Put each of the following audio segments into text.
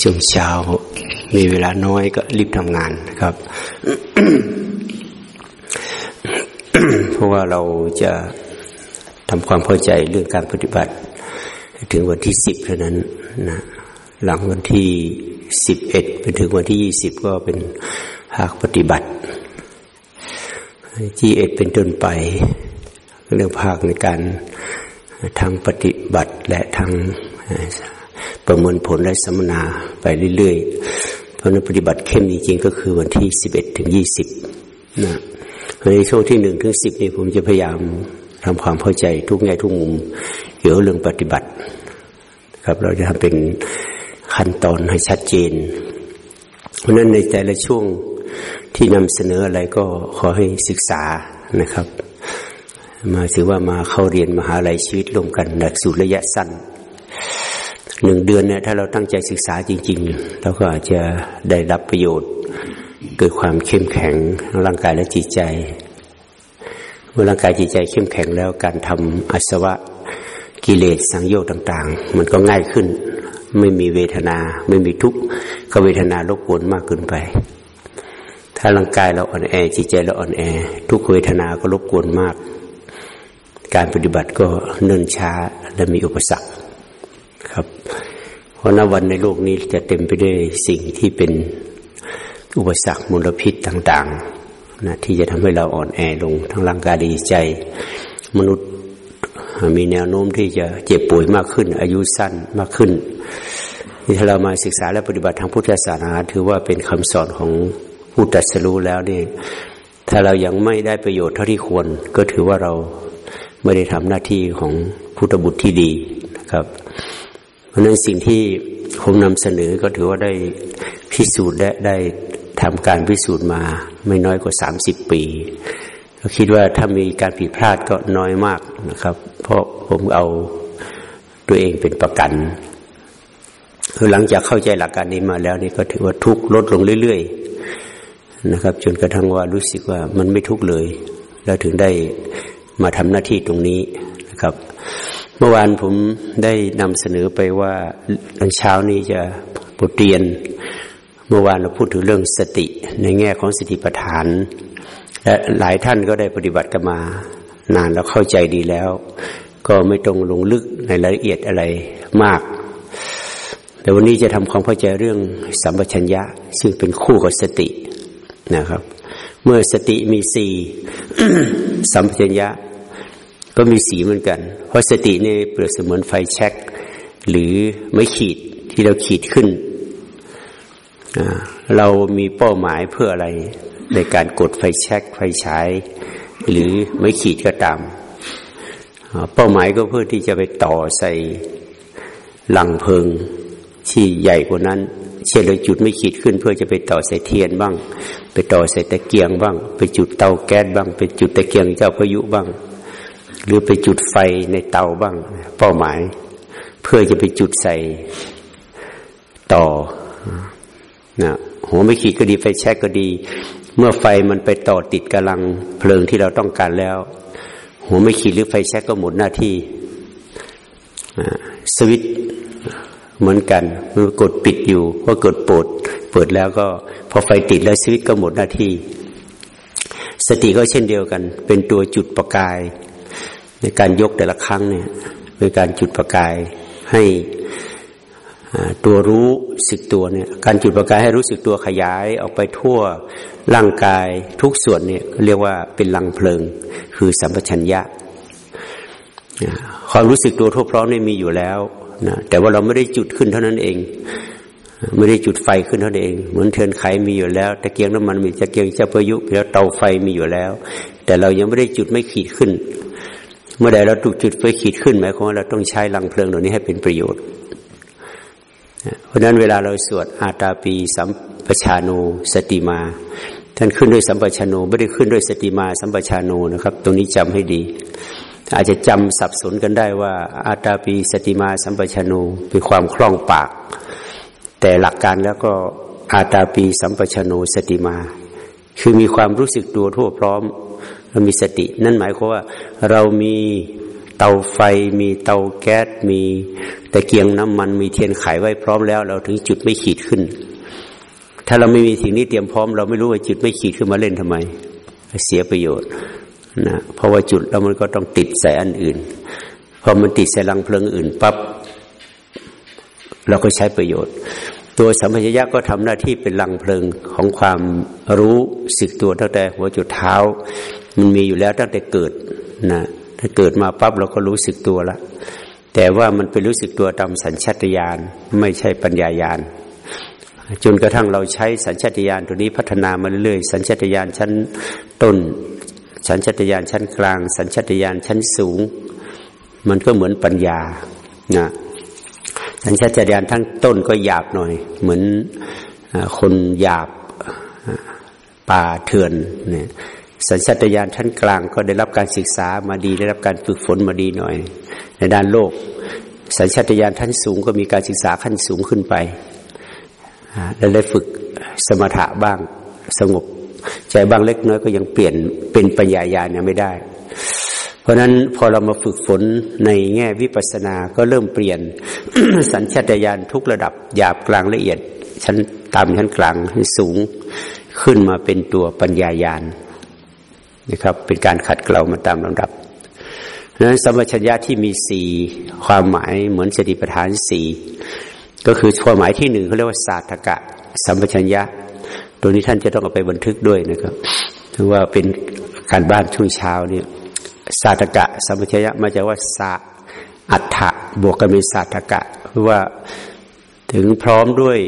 ช่วงเช้ามีเวลาน้อยก็รีบทำงานนะครับ เพราะว่าเราจะทำความเข้าใจเรื่องการปฏิบัติ ถึงวันที่สิบเท่านั้นนะหลังวันที่สิบเอ็ดไปถึงวันที่ยี่สิบก็เป็นภาคปฏิบัติที่เอ็ดเป็นต้นไป เรื่องภาคในการทางปฏิบัติและทาง ประเมินผลและสัมมนาไปเรื่อยๆ เพราะนั้นปฏิบัติเข้มจริงๆ ก็คือวันที่สิบเอ็ดถึงยี่สิบนะในช่วงที่หนึ่งถึงสิบนี่ผมจะพยายามทำความเข้าใจทุกแง่ทุกมุมเกี่ยวเรื่องปฏิบัติ ครับ เราจะทำเป็นขั้นตอนให้ชัดเจน เพราะนั้นในแต่ละช่วงที่นำเสนออะไรก็ขอให้ศึกษานะครับ มาถือว่ามาเข้าเรียนมหาลัยชีวิตร่วมกันหลักสูตรระยะสั้น หนึ่งเดือนเนี่ยถ้าเราตั้งใจศึกษาจริง ๆ เราก็อาจจะได้รับประโยชน์ เกิดความเข้มแข็งร่างกายและจิตใจ เมื่อร่างกายจิตใจเข้มแข็งแล้วการทำอสวะกิเลสสังโยชน์ต่าง ๆ มันก็ง่ายขึ้น ไม่มีเวทนา ไม่มีทุกข์ก็เวทนารบกวนมากเกินไป ถ้าร่างกายเราอ่อนแอ จิตใจเราอ่อนแอ ทุกเวทนาก็รบกวนมาก การปฏิบัติก็เนิ่นช้าและมีอุปสรรค ครับ เพราะนวันในโลกนี้จะเต็มไปด้วยสิ่งที่เป็นอุปสรรคมลพิษต่างๆนะที่จะทำให้เราอ่อนแอลงทั้งร่างกายดีใจ มนุษย์มีแนวโน้มที่จะเจ็บป่วยมากขึ้น อายุสั้นมากขึ้นนี่ถ้าเรามาศึกษาและปฏิบัติทางพุทธศาสนาถือว่าเป็นคำสอนของผู้ตัดสรู้แล้วนี่ถ้าเรายังไม่ได้ประโยชน์เท่าที่ควร ก็ถือว่าเราไม่ได้ทำหน้าที่ของพุทธบุตรที่ดีนะครับ เพราะนั้นสิ่งที่ผมนำเสนอก็ถือว่าได้พิสูจน์และได้ทำการพิสูจน์มาไม่น้อยกว่าสามสิบปีก็คิดว่าถ้ามีการผิดพลาดก็น้อยมากนะครับ เพราะผมเอาตัวเองเป็นประกันคือหลังจากเข้าใจหลักการนี้มาแล้วนี่ก็ถือว่าทุกลดลงเรื่อยๆนะครับ จนกระทั่งว่ารู้สึกว่ามันไม่ทุกเลย แล้วถึงได้มาทำหน้าที่ตรงนี้นะครับ เมื่อวานผมได้นำเสนอไปว่าตอนเช้านี้จะบทเรียน เมื่อวานเราพูดถึงเรื่องสติในแง่ของสติปัฏฐาน และหลายท่านก็ได้ปฏิบัติกันมานานแล้วเข้าใจดีแล้ว ก็ไม่ตรงลงลึกในรายละเอียดอะไรมาก แต่วันนี้จะทำความเข้าใจเรื่องสัมปชัญญะ ซึ่งเป็นคู่กับสตินะครับ เมื่อสติมีสี่สัมปชัญญะ ก็มีสีเหมือนกัน เพราะสตินี่เปรียบเสมือนไฟแช็กหรือไม่ขีดที่เราขีดขึ้น เรามีเป้าหมายเพื่ออะไรในการกดไฟแช็กไฟฉายหรือไม่ขีดก็ตาม เป้าหมายก็เพื่อที่จะไปต่อใส่ลังเพลิงที่ใหญ่กว่านั้น เช่นเราจุดไม่ขีดขึ้น เพื่อจะไปต่อใส่เทียนบ้าง ไปต่อใส่ตะเกียงบ้าง ไปจุดเตาแก๊สบ้าง ไปจุดตะเกียงเจ้าพายุบ้าง หรือไปจุดไฟในเตาบ้าง เป้าหมาย เพื่อจะไปจุดใส่ต่อนะหัวไม่ขีดก็ดีไฟแช็กก็ดี เมื่อไฟมันไปต่อติดกำลังเพลิงที่เราต้องการแล้ว หัวไม่ขีดหรือไฟแช็กก็หมดหน้าที่สวิตเหมือนกันมันกดปิดอยู่ก็กดปดเปิดแล้วก็พอไฟติดแล้วสวิตก็หมดหน้าที่ สติก็เช่นเดียวกัน เป็นตัวจุดประกาย ในการยกแต่ละครั้งเนี่ยเป็นการจุดประกายให้ตัวรู้สึกตัวเนี่ย การจุดประกายให้รู้สึกตัวขยายออกไปทั่วร่างกายทุกส่วนเนี่ยเรียกว่าเป็นลังเพลิง คือสัมปชัญญะความรู้สึกตัวทั่วพร้อมนี่มีอยู่แล้วนะแต่ว่าเราไม่ได้จุดขึ้นเท่านั้นเอง ไม่ได้จุดไฟขึ้นเท่านั้นเอง เหมือนเทียนไขมีอยู่แล้วตะเกียงน้ำมันมีตะเกียงเจ้าประยุกแล้วเตาไฟมีอยู่แล้ว แต่เรายังไม่ได้จุดไม่ขีดขึ้น เมื่อใดเราถูกจุดไฟขีดขึ้นหมายความว่าเราต้องใช้ลังเพลิงเหล่านี้ให้เป็นประโยชน์ เพราะนั้นเวลาเราสวดอาตาปีสัมปชานูสติมา ท่านขึ้นด้วยสัมปชานูไม่ได้ขึ้นด้วยสติมาสัมปชานูนะครับ ตรงนี้จำให้ดี อาจจะจำสับสนกันได้ว่าอาตาปีสติมาสัมปชานูเป็นความคล่องปาก แต่หลักการแล้วก็อาตาปีสัมปชานูสติมา คือมีความรู้สึกตัวทั่วพร้อม เรามีสติ นั่นหมายความว่า เรามีเตาไฟ มีเตาแก๊สมีตะเกียงน้ำมัน มีเทียนไขไว้พร้อมแล้ว เราถึงจุดไม่ขีดขึ้น ถ้าเราไม่มีสิ่งนี้เตรียมพร้อม เราไม่รู้ว่าจุดไม่ขีดขึ้นมาเล่นทำไม เสียประโยชน์นะเพราะว่าจุดแล้วมันก็ต้องติดใส่อันอื่นพอมันติดใส่ลังเพลิงอื่นปั๊บเราก็ใช้ประโยชน์ ตัวสัมผัสยะก็ทำหน้าที่เป็นลังเพลิงของความรู้สึกตัวตั้งแต่หัวจุดเท้า มันมีอยู่แล้วตั้งแต่เกิดนะถ้าเกิดมาปั๊บเราก็รู้สึกตัวละ แต่ว่ามันเป็นรู้สึกตัวตามสัญชาตญาณไม่ใช่ปัญญายาณจนกระทั่งเราใช้สัญชาตญาณตัวนี้พัฒนามาเรื่อยๆสัญชาตญาณชั้นต้น สัญชาตญาณชั้นกลาง สัญชาตญาณชั้นสูง มันก็เหมือนปัญญานะสัญชาตญาณทั้งต้นก็หยาบหน่อย เหมือนคนหยาบป่าเถื่อนเนี่ย สัญชาตญาณชั้นกลางก็ได้รับการศึกษามาดี ได้รับการฝึกฝนมาดีหน่อย ในด้านโลก สัญชาตญาณชั้นสูงก็มีการศึกษาขั้นสูงขึ้นไปแล้วได้ฝึกสมถะบ้างสงบ ใจบ้างเล็กน้อยก็ยังเปลี่ยนเป็นปัญญาญาณยังไม่ได้ เพราะนั้นพอเรามาฝึกฝนในแง่วิปัสสนาก็เริ่มเปลี่ยนสัญชาตญาณทุกระดับหยาบกลางละเอียดชั้นต่ำชั้นกลางสูงขึ้นมาเป็นตัวปัญญาญาณ นะครับ เป็นการขัดเกลามาตามลำดับนั้นสัมัชัญญาที่มีสี่ความหมายเหมือนสติปัฏฐานสี่ก็คือความหมายที่หนึ่งเขาเรียกว่าศาสตกะ สัมปชัญญะ ตัวนี้ท่านจะต้องเอาไปบันทึกด้วยนะครับถือว่าเป็นการบ้านช่วงเช้าเนี่ยศาสตกะ สัมปชัญญะมาจากว่าสาอัฏฐะบวกกันเป็นศาสตกะคือว่าถึงพร้อมด้วย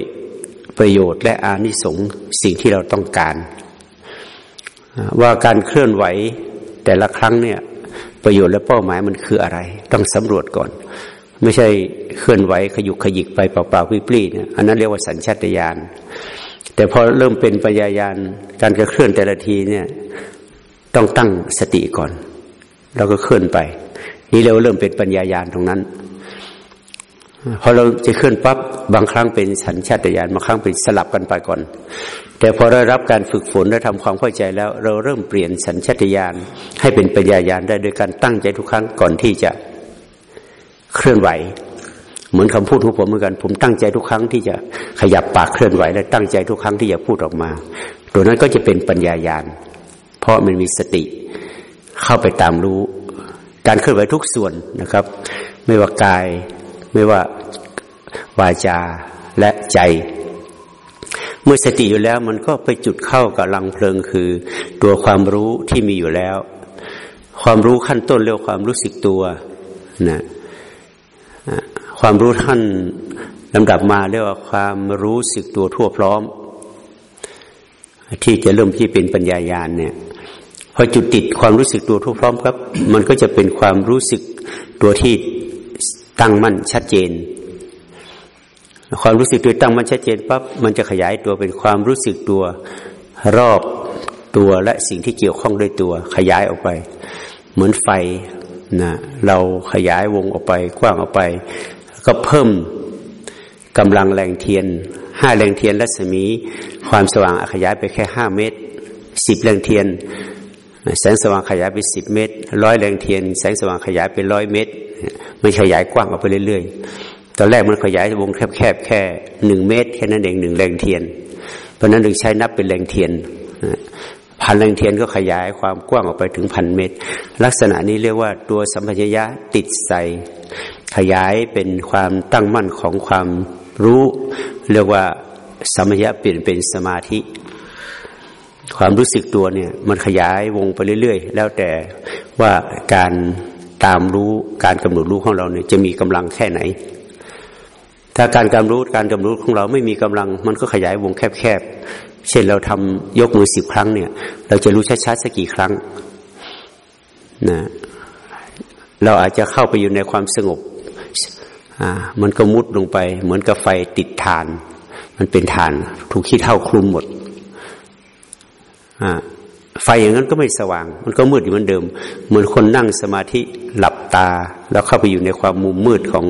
ประโยชน์และอานิสงส์สิ่งที่เราต้องการ ว่าการเคลื่อนไหวแต่ละครั้งเนี่ย ประโยชน์และเป้าหมายมันคืออะไร ต้องสำรวจก่อน ไม่ใช่เคลื่อนไหวขยุกขยิกไปเปล่าๆวิปรีเนี่ยอันนั้นเรียกว่าสัญชาตญาณแต่พอเริ่มเป็นปัญญายาณการกระเคลื่อนแต่ละทีเนี่ย ต้องตั้งสติก่อน แล้วก็เคลื่อนไป นี่เราเริ่มเป็นปัญญายาณตรงนั้น พอเราจะเคลื่อนปั๊บบางครั้งเป็นสัญชาตญาณบางครั้งเป็นสลับกันไปก่อน แต่พอได้รับการฝึกฝนและทำความเข้าใจแล้ว เราเริ่มเปลี่ยนสัญชาตญาณให้เป็นปัญญาญาณได้โดยการตั้งใจทุกครั้งก่อนที่จะเคลื่อนไหว เหมือนคำพูดของผมเหมือนกัน ผมตั้งใจทุกครั้งที่จะขยับปากเคลื่อนไหว และตั้งใจทุกครั้งที่จะพูดออกมา ตัวนั้นก็จะเป็นปัญญาญาณเพราะมันมีสติเข้าไปตามรู้ การเคลื่อนไหวทุกส่วนนะครับ ไม่ว่ากาย ไม่ว่าวาจาและใจ เมื่อสติอยู่แล้วมันก็ไปจุดเข้ากับลังเพลิงคือ ตัวความรู้ที่มีอยู่แล้ว ความรู้ขั้นต้นเรียกความรู้สึกตัวนะความรู้ท่านลำดับมาเรียกว่าความรู้สึกตัวทั่วพร้อม ที่จะเริ่มที่เป็นปัญญายาณเนี่ยพอจุดติดความรู้สึกตัวทั่วพร้อมครับ มันก็จะเป็นความรู้สึกตัวที่ ตั้งมั่นชัดเจน ความรู้สึกตัวตั้งมันชัดเจนปั๊บมันจะขยายตัวเป็นความรู้สึกตัวรอบตัวและสิ่งที่เกี่ยวข้องด้วยตัว ขยายออกไป เหมือนไฟนะเราขยายวงออกไปกว้างออกไป ก็เพิ่มกำลังแรงเทียนห้าแรงเทียนรัศมี ความสว่างขยายไปแค่ห้าเมตรสิบแรงเทียน แสงสว่างขยายไปสิบเมตรร้อยแรงเทียน แสงสว่างขยายไปร้อยเมตร ไม่ขยายกว้างออกไปเรื่อยๆ ตอนแรกมันขยายวงแคบๆแค่หนึ่งเมตรแค่นั้นเองหนึ่งแรงเทียน เพราะนั้นถึงใช้นับเป็นแรงเทียนพันแรงเทียนก็ขยายความกว้างออกไปถึงพันเมตร ลักษณะนี้เรียกว่าตัวสัมผัสยะติดใสขยายเป็นความตั้งมั่นของความรู้ เรียกว่าสัมผัสยะเปลี่ยนเป็นสมาธิ ความรู้สึกตัวเนี่ย มันขยายวงไปเรื่อย ๆ แล้วแต่ว่าการ ตามรู้การกำหนดรู้ของเราเนี่ยจะมีกำลังแค่ไหน ถ้าการกำรู้การกำรู้ของเราไม่มีกำลัง มันก็ขยายวงแคบๆเช่นเราทำยกมือสิบครั้งเนี่ย เราจะรู้ชัดๆสักกี่ครั้งนะเราอาจจะเข้าไปอยู่ในความสงบอ่ามันก็มุดลงไป เหมือนกับไฟติดฐาน มันเป็นฐาน ถูกขี้เท่าคลุมหมดอ่า ไฟอย่างนั้นก็ไม่สว่าง มันก็มืดอยู่เหมือนเดิม เหมือนคนนั่งสมาธิหลับตา แล้วเข้าไปอยู่ในความมุมมืดของ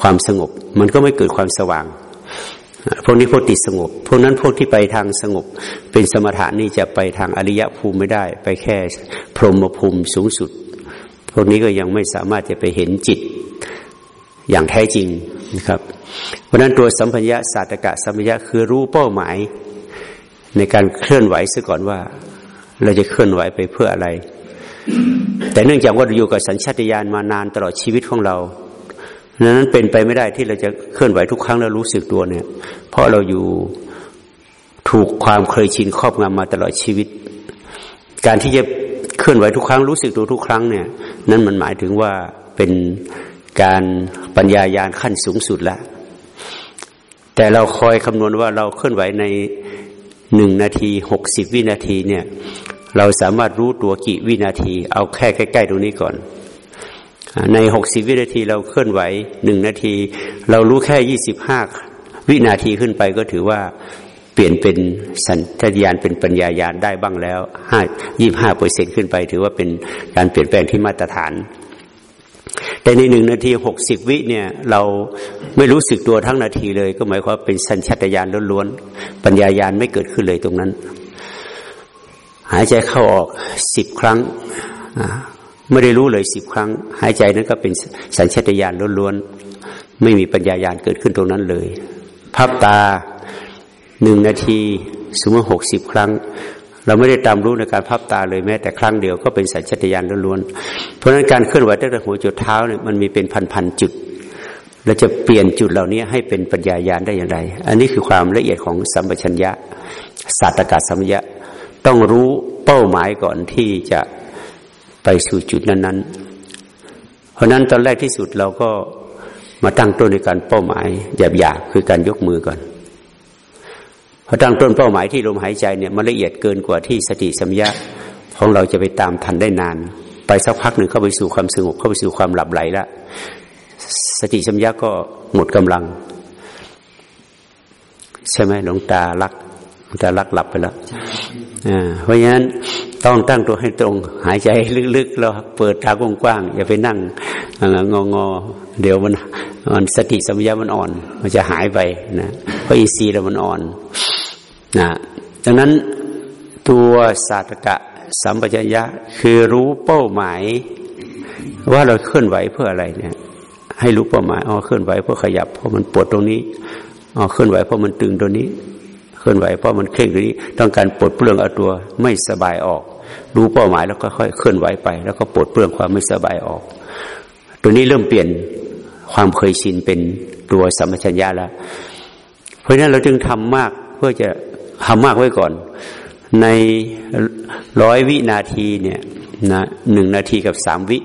ความสงบ มันก็ไม่เกิดความสว่าง พวกนี้พวกติดสงบ พวกนั้นพวกที่ไปทางสงบ เป็นสมถะนี่จะไปทางอริยภูมิไม่ได้ ไปแค่พรหมภูมิสูงสุด พวกนี้ก็ยังไม่สามารถจะไปเห็นจิตอย่างแท้จริงนะครับ เพราะนั้นตัวสัมพัญญาศาสตกะสัมพัญญะคือรู้เป้าหมายในการเคลื่อนไหวซะก่อนว่า เราจะเคลื่อนไหวไปเพื่ออะไร แต่เนื่องจากว่าอยู่กับสัญชาตญาณมานานตลอดชีวิตของเราดังนั้นเป็นไปไม่ได้ที่เราจะเคลื่อนไหวทุกครั้งแล้วรู้สึกตัวเนี่ย เพราะเราอยู่ถูกความเคยชินครอบงำมาตลอดชีวิต การที่จะเคลื่อนไหวทุกครั้งรู้สึกตัวทุกครั้งเนี่ย นั่นมันหมายถึงว่าเป็นการปัญญายาณขั้นสูงสุดแล้วแต่เราคอยคำนวณว่าเราเคลื่อนไหวในหนึ่งนาทีหกสิบวินาทีเนี่ย เราสามารถรู้ตัวกี่วินาที เอาแค่ใกล้ ๆ ตรงนี้ก่อน ในหกสิบวินาทีเราเคลื่อนไหวหนึ่งนาที เรารู้แค่ยี่สิบห้าวินาทีขึ้นไปก็ถือว่าเปลี่ยนเป็นสัญชาตญาณเป็นปัญญายาณได้บ้างแล้วห้ายี่ห้าเปอร์เซ็นขึ้นไป ถือว่าเป็นการเปลี่ยนแปลงที่มาตรฐาน แต่ในหนึ่งนาทีหกสิบวิเนี่ย เราไม่รู้สึกตัวทั้งนาทีเลย ก็หมายความเป็นสัญชาตญาณล้วนๆปัญญายาณไม่เกิดขึ้นเลยตรงนั้น หายใจเข้าออกสิบครั้งไม่ได้รู้เลยสิบครั้ง หายใจนั้นก็เป็นสัญชาตญาณล้วนๆไม่มีปัญญายาณเกิดขึ้นตรงนั้นเลยภาพตาหนึ่งนาทีสมมติหกสิบครั้ง เราไม่ได้ตามรู้ในการพับตาเลยแม้แต่ครั้งเดียวก็เป็นสัญชตาตญาณล้วนๆเพราะฉะนั้นการเคลื่อนไหวตั้งแต่หัวจุดเท้าเนี่ยมันมีเป็นพันๆจุดเราจะเปลี่ยนจุดเหล่านี้ให้เป็นปัญญายาณได้อย่างไร อันนี้คือความละเอียดของสัมปชัญญะศาสตรกาสัมยะ ต้องรู้เป้าหมายก่อนที่จะไปสู่จุดนั้นๆ เพราะนั้นตอนแรกที่สุดเราก็มาตั้งต้นในการเป้าหมายหยาบๆคือการยกมือก่อนพอตั้งต้นเป้าหมายที่ลมหายใจเนี่ยมันละเอียดเกินกว่าที่สติสัมยาของเราจะไปตามทันได้นาน ไปสักพักหนึ่งเข้าไปสู่ความสงบเข้าไปสู่ความหลับไหลละสติสัมยาก็หมดกำลัง ใช่ไหมหลวงตาลักหลวงตาลักหลับไปแล้ว เพราะฉะนั้นต้องตั้งตัวให้ตรง หายใจลึกๆแล้วเปิดตากว้างๆอย่าไปนั่งงองอเดี๋ยวมันมันสติสัมยามันอ่อน มันจะหายไปนะเพราะอีซีเรามันอ่อนนะดังนั้นตัวศาสตกะสัมปชัญญะคือรู้เป้าหมาย ว่าเราเคลื่อนไหวเพื่ออะไรเนี่ย ให้รู้เป้าหมายอ๋อเคลื่อนไหวเพื่อขยับเพราะมันปวดตรงนี้อ๋อเคลื่อนไหวเพราะมันตึงตรงนี้ ลื่อนไหวเพราะมันเคร่งตรงนี้ต้องการปลดเปลื้องเอาตัวไม่สบายออก รู้เป้าหมายแล้วก็ค่อยเคลื่อนไหวไป แล้วก็ปลดเปลื้องความไม่สบายออก ตัวนี้เริ่มเปลี่ยนความเคยชินเป็นตัวสัมปชัญญะแล้ว เพราะฉะนั้นเราจึงทำมากเพื่อจะทำมากไว้ก่อน ในร้อยวินาทีเนี่ยนะหนึ่งนาทีกับสามวิ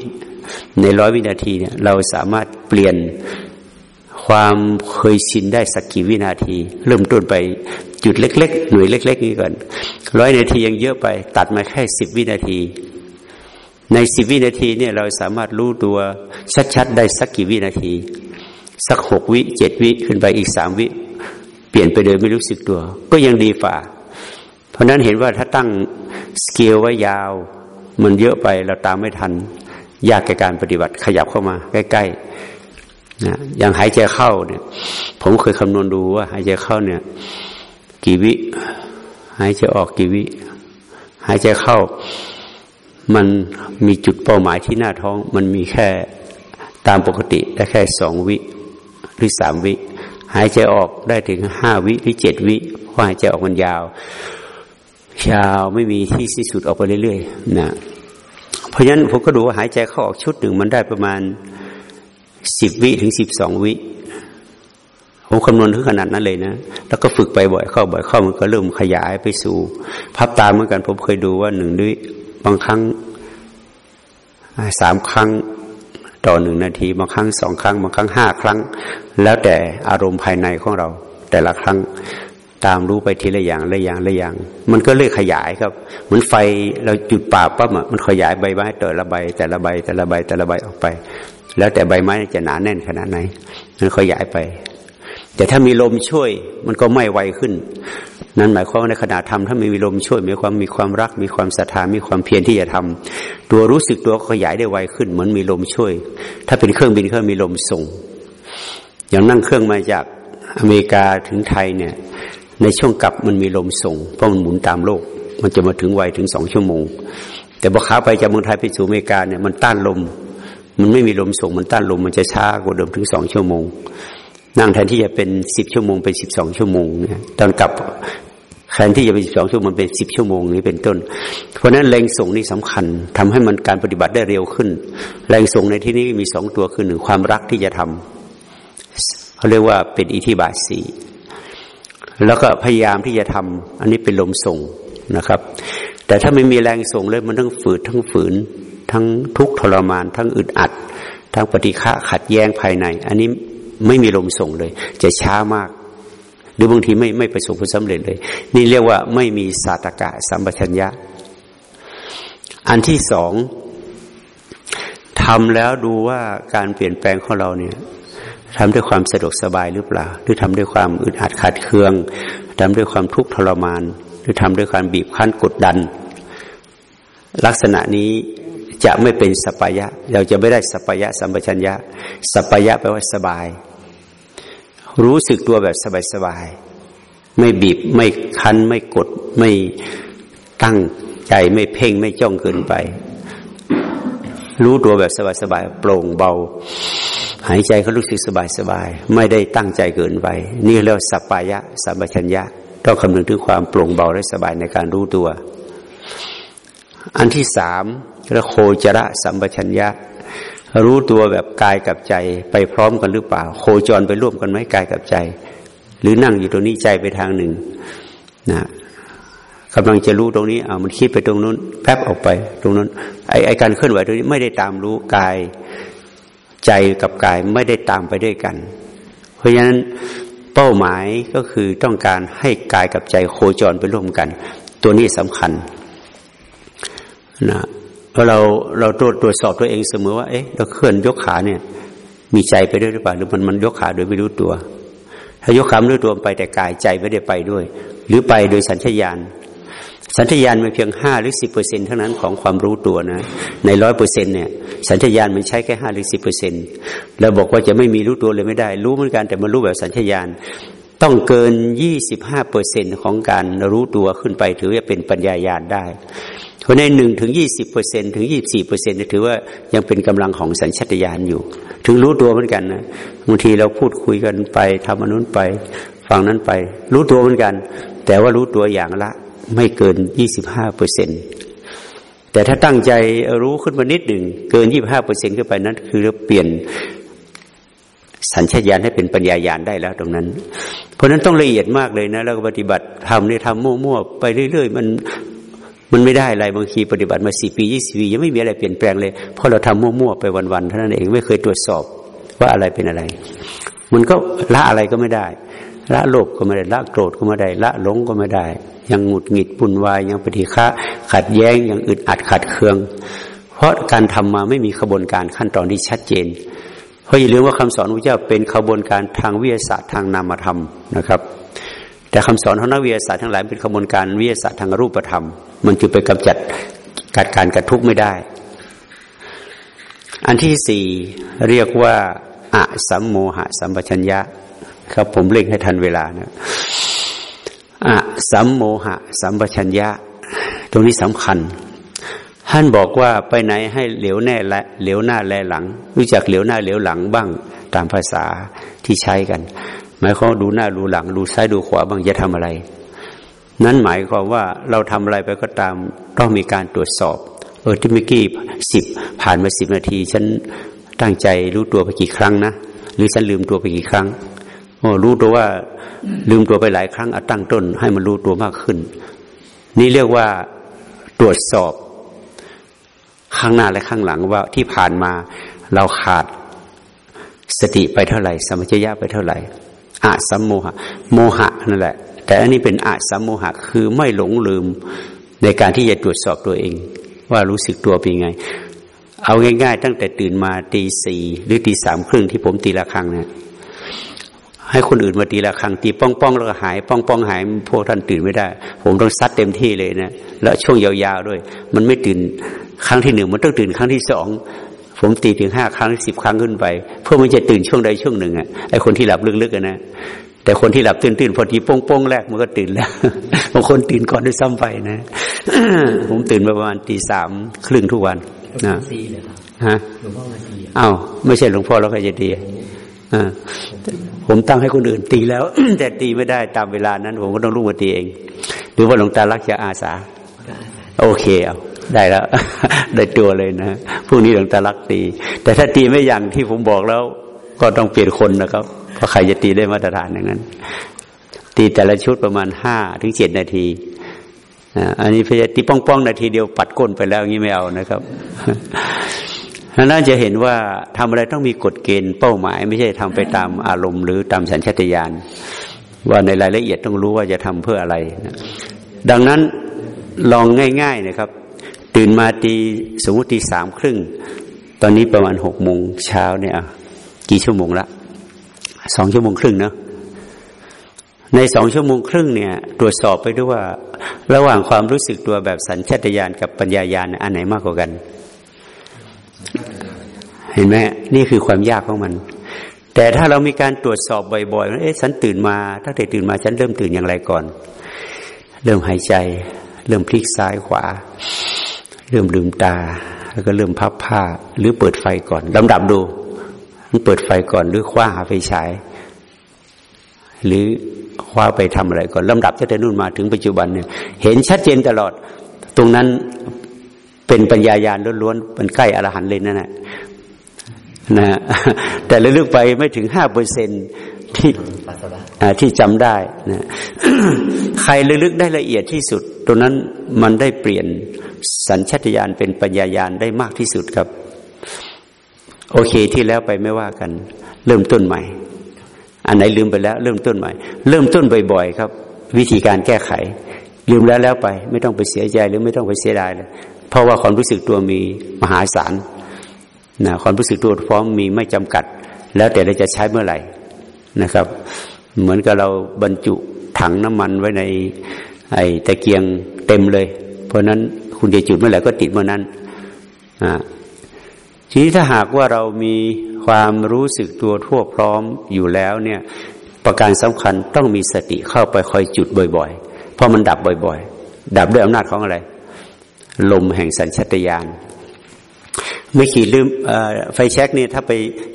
ในร้อยวินาทีเนี่ยเราสามารถเปลี่ยน ความเคยชินได้สักกี่วินาที เริ่มต้นไปจุดเล็ก ๆ หน่วยเล็ก ๆ นี้ก่อนร้อยนาทียังเยอะไป ตัดมาแค่สิบวินาที ในสิบวินาทีเนี่ยเราสามารถรู้ตัวชัดๆได้สักกี่วินาที สักหกวิเจ็ดวิขึ้นไปอีกสามวิ เปลี่ยนไปโดยไม่รู้สึกตัว ก็ยังดีฝ่า เพราะนั้นเห็นว่าถ้าตั้งสเกลไว้ยาว มันเยอะไปเราตามไม่ทัน ยากแก่การปฏิบัติขยับเข้ามา ใกล้ ๆ นะอย่างหายใจเข้าเนี่ย ผมเคยคำนวณดูว่า หายใจเข้าเนี่ย กี่วิ หายใจออกกี่วิ หายใจเข้า มันมีจุดเป้าหมายที่หน้าท้อง มันมีแค่ตามปกติได้แค่สองวิหรือสามวิ หายใจออกได้ถึงห้าวิหรือเจ็ดวิเพราะหายใจออกมันยาว ยาวไม่มีที่สิ้นสุดออกไปเรื่อยๆนะเพราะฉะนั้นผมก็ดูว่าหายใจเข้าออกชุดหนึ่งมันได้ประมาณ สิบวิถึงสิบสองวิผมคำนวณถึงขนาดนั้นเลยนะ แล้วก็ฝึกไปบ่อยเข้าบ่อยเข้ามันก็เริ่มขยายไปสู่พับตาเหมือนกัน ผมเคยดูว่าหนึ่งด้วยบางครั้งสามครั้งต่อหนึ่งนาที บางครั้งสองครั้ง บางครั้งห้าครั้ง แล้วแต่อารมณ์ภายในของเรา แต่ละครั้งตามรู้ไปทีละอย่างละอย่างละอย่าง มันก็เลยขยายครับ เหมือนไฟเราจุดป่าปั๊บมันขยายใบไม้แต่ละใบแต่ละใบแต่ละใบแต่ละใบออกไป แล้วแต่ใบไม้จะหนาแน่นขนาดไหนมันขยายไป แต่ถ้ามีลมช่วย มันก็ไม่ไวขึ้น นั่นหมายความว่าในขณะทำถ้ามีลมช่วยมีความมีความรัก มีความศรัทธามีความเพียรที่จะทำตัวรู้สึกตัวขยายได้ไวขึ้น เหมือนมีลมช่วย ถ้าเป็นเครื่องบินเครื่องมีลมส่ง อย่างนั่งเครื่องมาจากอเมริกาถึงไทยเนี่ย ในช่วงกลับมันมีลมส่ง เพราะมันหมุนตามโลก มันจะมาถึงไวถึงสองชั่วโมง แต่พอขาไปจากเมืองไทยไปสู่อเมริกาเนี่ยมันต้านลม มันไม่มีลมส่งมันต้านลมมันจะช้ากว่าเดิมถึงสองชั่วโมง นั่งแทนที่จะเป็นสิบชั่วโมงเป็นสิบสองชั่วโมงเนี่ยตอนกลับแทนที่จะเป็นสิบสองชั่วโมงเป็นสิบชั่วโมงนี้เป็นต้น เพราะนั้นแรงส่งนี่สำคัญทำให้มันการปฏิบัติได้เร็วขึ้น แรงส่งในที่นี้มีสองตัวคือหนึ่งความรักที่จะทำเขาเรียกว่าเป็นอิทธิบาทสีแล้วก็พยายามที่จะทำอันนี้เป็นลมส่งนะครับ แต่ถ้าไม่มีแรงส่งเลยมันทั้งฝืดทั้งฝืน ทั้งทุกข์ทรมาน ทั้งอึดอัด ทั้งปฏิฆะขัดแย้งภายใน อันนี้ไม่มีลมส่งเลย จะช้ามาก หรือบางทีไม่ไม่ประสบผลสำเร็จเลย นี่เรียกว่าไม่มีสาตกะสัมปชัญญะ อันที่สองทำแล้วดูว่าการเปลี่ยนแปลงของเราเนี่ยทำด้วยความสะดวกสบายหรือเปล่า หรือทำด้วยความอึดอัดขัดเคืองทำด้วยความทุกข์ทรมาน หรือทำด้วยการบีบคั้นกดดัน ลักษณะนี้ จะไม่เป็นสปายะ เราจะไม่ได้สปายะสัมปชัญญะสปายะแปลว่าสบาย รู้สึกตัวแบบสบายๆไม่บีบไม่คันไม่กดไม่ตั้งใจไม่เพ่งไม่จ้องเกินไป รู้ตัวแบบสบายๆโปร่งเบา หายใจเขารู้สึกสบายสบายไม่ได้ตั้งใจเกินไป นี่เรียกสปปายะสัมปชัญญะต้องคำนึงถึงความโปร่งเบาและสบายในการรู้ตัว อันที่สาม รียกโคจระสัมปชัญญะ รู้ตัวแบบกายกับใจไปพร้อมกันหรือเปล่า โคจรไปร่วมกันไหมกายกับใจ หรือนั่งอยู่ตรงนี้ใจไปทางหนึ่งนะกำลังจะรู้ตรงนี้อ่ามันคิดไปตรงนู้นแป๊บออกไป ตรงนู้นไอไอการเคลื่อนไหวตรงนี้ไม่ได้ตามรู้กายใจกับกายไม่ได้ตามไปด้วยกัน เพราะฉะนั้นเป้าหมายก็คือต้องการให้กายกับใจโคจรไปร่วมกัน ตัวนี้สำคัญนะ เพราะเราเราตรวจตรวจสอบตัวเองเสมอว่าเอ๊ะเราเคลื่อนยกขาเนี่ย มีใจไปด้วยหรือเปล่าหรือมันมันยกขาโดยไม่รู้ตัว ถ้ายกขาไม่รู้ตัวไปแต่กายใจไม่ได้ไปด้วย หรือไปโดยสัญชาตญาณสัญชาตญาณมันเพียงห้าหรือสิบเปอร์เซ็นเท่านั้นของความรู้ตัวนะ ในร้อยเปอร์เซ็นเนี่ย สัญชาตญาณมันใช้แค่ห้าหรือสิบเปอร์เซ็นแล้วบอกว่าจะไม่มีรู้ตัวเลยไม่ได้ รู้เหมือนกันแต่มันรู้แบบสัญชาตญาณต้องเกินยี่สิบห้าเปอร์เซ็นของการรู้ตัวขึ้นไปถือว่าเป็นปัญญาญาณได้ เพราะในหนึ่งถึงยี่สิบเปอร์เซ็นถึงยี่สี่เปอร์เซ็นถือว่ายังเป็นกำลังของสัญชาตญาณอยู่ ถึงรู้ตัวเหมือนกันนะบางทีเราพูดคุยกันไปทำอนุนไปฟังนั้นไป รู้ตัวเหมือนกัน แต่ว่ารู้ตัวอย่างละ ไม่เกินยี่สิบห้าเปอร์เซ็นแต่ถ้าตั้งใจรู้ขึ้นมานิดหนึ่งเกินยี่บห้าเปอร์เซ็นขึ้นไปนั้น คือเราเปลี่ยนสัญชาตญาณให้เป็นปัญญาญาณได้แล้วตรงนั้น เพราะนั้นต้องละเอียดมากเลยนะ แล้วก็ปฏิบัติทำนี่ทำมั่วๆไปเรื่อย ๆ มัน มันไม่ได้อะไรบางทีปฏิบัติมาสี่ปียี่สิบปียังไม่มีอะไรเปลี่ยนแปลงเลยเพราะเราทำมั่วๆไปวันๆเท่านั้นเองไม่เคยตรวจสอบว่าอะไรเป็นอะไร มันก็ละอะไรก็ไม่ได้ ละโลภก็ไม่ได้ละโกรธก็ไม่ได้ ละหลงก็ไม่ได้ ยังหงุดหงิดปุ่นวายยังปฏิฆะขัดแย้งยังอึดอัดขัดเคือง เพราะการทำมาไม่มีขบวนการขั้นตอนที่ชัดเจน เพราะอย่าลืมว่าคำสอนพระเจ้าเป็นขบวนการทางวิทยาศาสตร์ทางนามธรรมนะครับ แต่คำสอนของนักวิทยาศาสตร์ทั้งหลายเป็นขบวนการวิทยาศาสตร์ทางรูปธรรม มันจะไปกำจัดการการกระทุกไม่ได้ อันที่สี่เรียกว่าอะสัมโมหะสัมปชัญญะ ครับผมเล่งให้ทันเวลานะอะสัมโมหะสัมปชัญญะ ตรงนี้สำคัญ ท่านบอกว่าไปไหนให้เหลียวแน่และเหลียวหน้าแลหลัง รู้จักเหลียวหน้าเหลียวหลังบ้างตามภาษาที่ใช้กันหมายความดูหน้าดูหลัง ดูซ้ายดูขวาบ้างจะทำอะไร นั้นหมายความว่าเราทำอะไรไปก็ตามต้องมีการตรวจสอบ เออที่เมื่อกี้สิบผ่านมาสิบนาที ฉันตั้งใจรู้ตัวไปกี่ครั้งนะ หรือฉันลืมตัวไปกี่ครั้งโอ้รู้ตัวว่าลืมตัวไปหลายครั้งอตั้งต้น ให้มันรู้ตัวมากขึ้น นี่เรียกว่าตรวจสอบข้างหน้าและข้างหลังว่าที่ผ่านมาเราขาดสติไปเท่าไหร่สมัจยะไปเท่าไหร่อะสัมโมหะ โมหะนั่นแหละ แต่อันนี้เป็นอะสัมโมหะคือไม่หลงลืมในการที่จะตรวจสอบตัวเอง ว่ารู้สึกตัวเป็นไง เอาง่าย ๆ ตั้งแต่ตื่นมาตีสี่หรือตีสามครึ่งที่ผมตีละครั้งเนี่ยให้คนอื่นมาตีละครั้งตีป้องป้องแล้วก็หาย ป้องป้องหายพวกท่านตื่นไม่ได้ ผมต้องซัดเต็มที่เลยนะแล้วช่วงยาวๆด้วย มันไม่ตื่นครั้งที่หนึ่งมันต้องตื่นครั้งที่สองผมตีถึงห้าครั้งสิบครั้งขึ้นไป เพื่อมันจะตื่นช่วงใดช่วงหนึ่งอะไอคนที่หลับลึกๆนะ แต่คนที่หลับตื่นตื่นพอทีป้องป้องแรกมันก็ตื่นแล้วบางคนตื่นก่อนด้วยซ้ำไปนะ ผมตื่นประมาณตีสามครึ่งทุกวันนะฮะหลวงพ่อมาทีอ้าวไม่ใช่หลวงพ่อแล้วใครจะตีอ่าผมตั้งให้คนอื่นตีแล้ว แต่ตีไม่ได้ตามเวลานั้น ผมก็ต้องลุกมาตีเอง หรือว่าหลวงตาลักจะอาสา โอเคเอาได้แล้ว ได้ตัวเลยนะพรุ่งนี้หลวงตาลักตี แต่ถ้าตีไม่อย่างที่ผมบอกแล้ว ก็ต้องเปลี่ยนคนนะครับ เพราใครจะตีได้มาตรฐานอย่างนั้น ตีแต่ละชุดประมาณห้าถึงเจ็ดนาทีอันนี้พยายตีป้องๆนาทีเดียวปัดก้นไปแล้วงี้ไม่เอานะครับน่าจะเห็นว่าทำอะไรต้องมีกฎเกณฑ์เป้าหมาย ไม่ใช่ทำไปตามอารมณ์หรือตามสัญชาตญาณว่าในรายละเอียดต้องรู้ว่าจะทำเพื่ออะไร ดังนั้นลองง่าย ๆนะครับ ตื่นมาตีสมมติตีสามครึ่ง ตอนนี้ประมาณหกโมงเช้าเนี่ยกี่ชั่วโมงละ สองชั่วโมงครึ่งเนาะในสองชั่วโมงครึ่งเนี่ย ตรวจสอบไปด้วยว่า ระหว่างความรู้สึกตัวแบบสัญชาตญาณกับปัญญายาณอันไหนมากกว่ากัน เห็นไหมนี่คือความยากของมัน แต่ถ้าเรามีการตรวจสอบบ่อยๆเอ๊ะฉันตื่นมาตั้งแต่ตื่นมาฉันเริ่มตื่นอย่างไรก่อน เริ่มหายใจ เริ่มพลิกซ้ายขวา เริ่มลืมตา แล้วก็เริ่มพับผ้า หรือเปิดไฟก่อนลำดับดู เปิดไฟก่อนหรือคว้าหาไฟฉาย หรือคว้าไปทำอะไรก่อนลำดับตั้งแต่นู่นมาถึงปัจจุบันเนี่ย เห็นชัดเจนตลอด ตรงนั้นเป็นปัญญายาณล้วนๆเป็นใกล้อรหันต์เลยนั่นแหละนะแต่เรื่องไปไม่ถึงห้าเปอร์เซ็นที่ที่จำได้นะใครลึกได้ละเอียดที่สุด ตรงนั้นมันได้เปลี่ยนสัญชาตญาณเป็นปัญญายาณได้มากที่สุดครับ โอเคที่แล้วไปไม่ว่ากัน เริ่มต้นใหม่ อันไหนลืมไปแล้ว เริ่มต้นใหม่ เริ่มต้นบ่อย ๆ ครับ วิธีการแก้ไข ลืมแล้วแล้วไป ไม่ต้องไปเสียใจหรือไม่ต้องไปเสียดายเลยเพราะว่าความรู้สึกตัวมีมหาศาลนะความรู้สึกตัวพร้อมมีไม่จำกัด แล้วแต่เราจะใช้เมื่อไหร่นะครับ เหมือนกับเราบรรจุถังน้ำมันไว้ในไอ้ตะเกียงเต็มเลย เพราะนั้นคุณจะจุดเมื่อไหร่ก็ติดเมื่อนั้นอ่า ทีนี้ถ้าหากว่าเรามีความรู้สึกตัวทั่วพร้อมอยู่แล้วเนี่ย ประการสำคัญต้องมีสติเข้าไปคอยจุดบ่อยๆ เพราะมันดับบ่อยๆ ดับด้วยอำนาจของอะไร ลมแห่งสัญชตาตญาณไม่ขี่ลืมไฟแช็กเนี่ยถ้าไป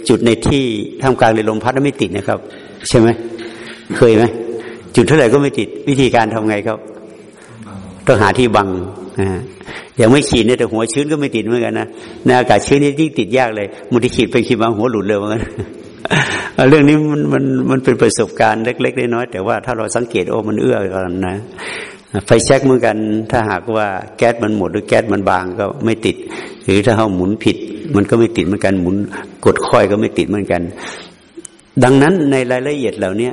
จุดในที่ทำกลางในลมพัดไม่ติดนะครับ ใช่ไหมเคยไหมจุดเท่าไหร่ก็ไม่ติด วิธีการทำไงครับ ต้องหาที่บัง นะยังไม่ขีดเนี่ยแต่หัวชื้นก็ไม่ติดเหมือนกันนะในอากาศชื้นนี่ยิ่งติดยากเลยมุที่ขีดไปขีดมาหัวหลุดเลยเหมือนกันเรื่องนี้มันมันมันเป็นประสบการณ์เล็กๆน้อยๆแต่ว่าถ้าเราสังเกตโอ้มันเอื้อกันนะไฟแช็กเหมือนกัน ถ้าหากว่าแก๊สมันหมดหรือแก๊สมันบางก็ไม่ติด หรือถ้าเขาหมุนผิด มันก็ไม่ติดเหมือนกันหมุนกดค่อยก็ไม่ติดเหมือนกัน ดังนั้นในรายละเอียดเหล่านี้